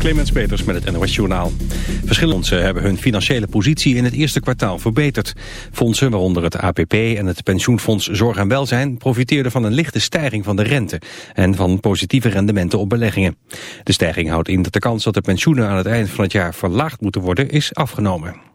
Clemens Peters met het NOS Journaal. Verschillende fondsen hebben hun financiële positie in het eerste kwartaal verbeterd. Fondsen, waaronder het APP en het pensioenfonds Zorg en Welzijn... profiteerden van een lichte stijging van de rente... en van positieve rendementen op beleggingen. De stijging houdt in dat de kans dat de pensioenen aan het eind van het jaar verlaagd moeten worden... is afgenomen.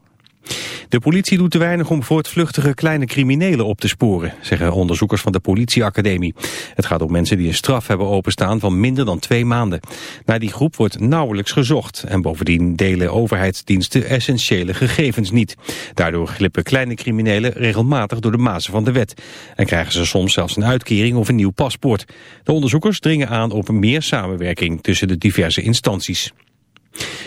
De politie doet te weinig om voortvluchtige kleine criminelen op te sporen, zeggen onderzoekers van de politieacademie. Het gaat om mensen die een straf hebben openstaan van minder dan twee maanden. Naar die groep wordt nauwelijks gezocht en bovendien delen overheidsdiensten essentiële gegevens niet. Daardoor glippen kleine criminelen regelmatig door de mazen van de wet en krijgen ze soms zelfs een uitkering of een nieuw paspoort. De onderzoekers dringen aan op meer samenwerking tussen de diverse instanties.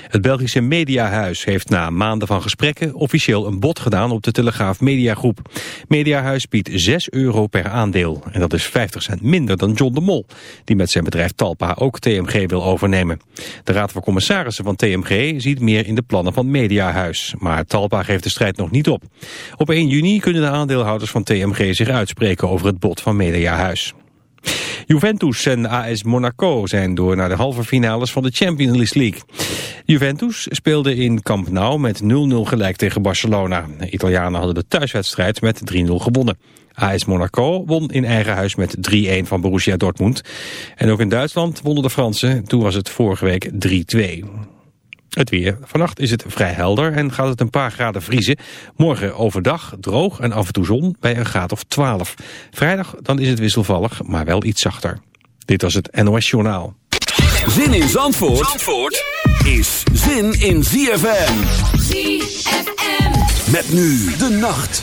Het Belgische Mediahuis heeft na maanden van gesprekken officieel een bod gedaan op de Telegraaf Mediagroep. Mediahuis biedt 6 euro per aandeel en dat is 50 cent minder dan John de Mol, die met zijn bedrijf Talpa ook TMG wil overnemen. De Raad van Commissarissen van TMG ziet meer in de plannen van Mediahuis, maar Talpa geeft de strijd nog niet op. Op 1 juni kunnen de aandeelhouders van TMG zich uitspreken over het bod van Mediahuis. Juventus en AS Monaco zijn door naar de halve finales van de Champions League. Juventus speelde in Camp Nou met 0-0 gelijk tegen Barcelona. De Italianen hadden de thuiswedstrijd met 3-0 gewonnen. AS Monaco won in eigen huis met 3-1 van Borussia Dortmund. En ook in Duitsland wonnen de Fransen, toen was het vorige week 3-2. Het weer. Vannacht is het vrij helder en gaat het een paar graden vriezen. Morgen overdag droog en af en toe zon bij een graad of 12. Vrijdag dan is het wisselvallig, maar wel iets zachter. Dit was het NOS Journaal. Zin in Zandvoort, Zandvoort is zin in ZFM. ZFM. Met nu de nacht.